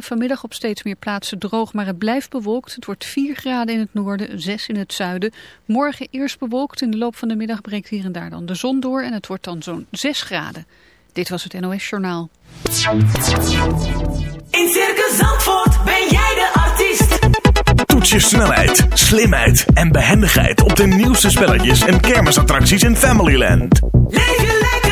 Vanmiddag op steeds meer plaatsen droog, maar het blijft bewolkt. Het wordt 4 graden in het noorden, 6 in het zuiden. Morgen eerst bewolkt, in de loop van de middag breekt hier en daar dan de zon door... en het wordt dan zo'n 6 graden. Dit was het NOS Journaal. In Circus Zandvoort ben jij de artiest. Toets je snelheid, slimheid en behendigheid... op de nieuwste spelletjes en kermisattracties in Familyland. Leef je lekker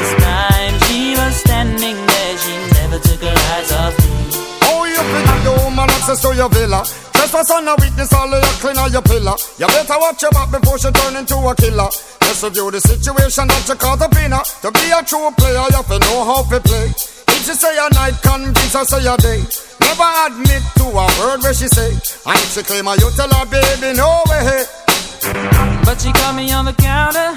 This time she was standing there, she never took her eyes off me. Oh, you think the woman access to your villa? Trespass on a witness, all of your clean on your pillar. You better watch your back before she turn into a killer. Just review the situation that you call the winner. To be a true player, you have to know how to play. If she say a night, convince her say a day. Never admit to a word where she say. And if she claim her, you tell her, baby, no way. But she caught me on the counter.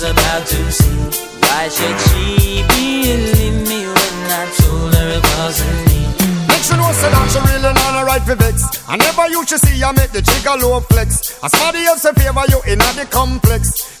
was about to see. Why should she believe me when I told her it wasn't me? Make sure say that she really not a right for vex. I never you should see I make the trigger low flex. As somebody else in favor you in the complex.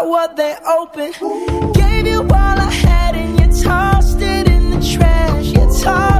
by what they open. Gave you all I had and you tossed it in the trash. You tossed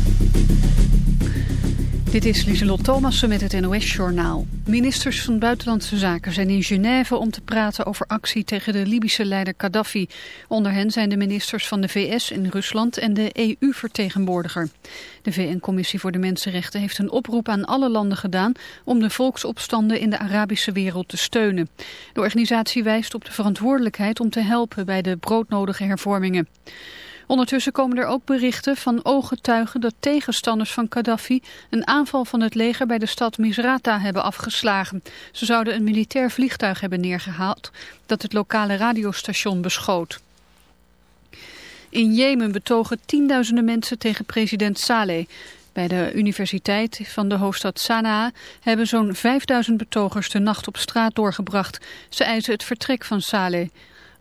Dit is Lieselot Thomassen met het NOS-journaal. Ministers van Buitenlandse Zaken zijn in Genève om te praten over actie tegen de Libische leider Gaddafi. Onder hen zijn de ministers van de VS in Rusland en de EU-vertegenwoordiger. De VN-commissie voor de Mensenrechten heeft een oproep aan alle landen gedaan om de volksopstanden in de Arabische wereld te steunen. De organisatie wijst op de verantwoordelijkheid om te helpen bij de broodnodige hervormingen. Ondertussen komen er ook berichten van ooggetuigen dat tegenstanders van Gaddafi een aanval van het leger bij de stad Misrata hebben afgeslagen. Ze zouden een militair vliegtuig hebben neergehaald dat het lokale radiostation beschoot. In Jemen betogen tienduizenden mensen tegen president Saleh. Bij de universiteit van de hoofdstad Sanaa hebben zo'n 5000 betogers de nacht op straat doorgebracht. Ze eisen het vertrek van Saleh.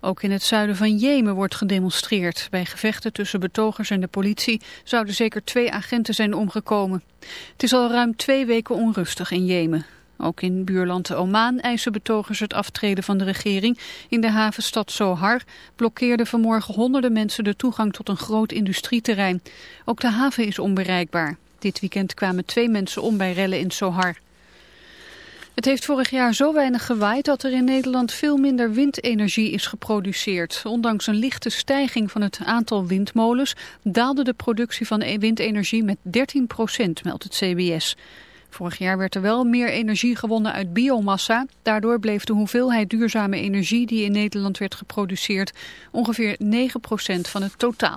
Ook in het zuiden van Jemen wordt gedemonstreerd. Bij gevechten tussen betogers en de politie zouden zeker twee agenten zijn omgekomen. Het is al ruim twee weken onrustig in Jemen. Ook in buurland Oman eisen betogers het aftreden van de regering. In de havenstad Sohar blokkeerden vanmorgen honderden mensen de toegang tot een groot industrieterrein. Ook de haven is onbereikbaar. Dit weekend kwamen twee mensen om bij rellen in Sohar. Het heeft vorig jaar zo weinig gewaaid dat er in Nederland veel minder windenergie is geproduceerd. Ondanks een lichte stijging van het aantal windmolens daalde de productie van windenergie met 13 procent, meldt het CBS. Vorig jaar werd er wel meer energie gewonnen uit biomassa. Daardoor bleef de hoeveelheid duurzame energie die in Nederland werd geproduceerd ongeveer 9 procent van het totaal.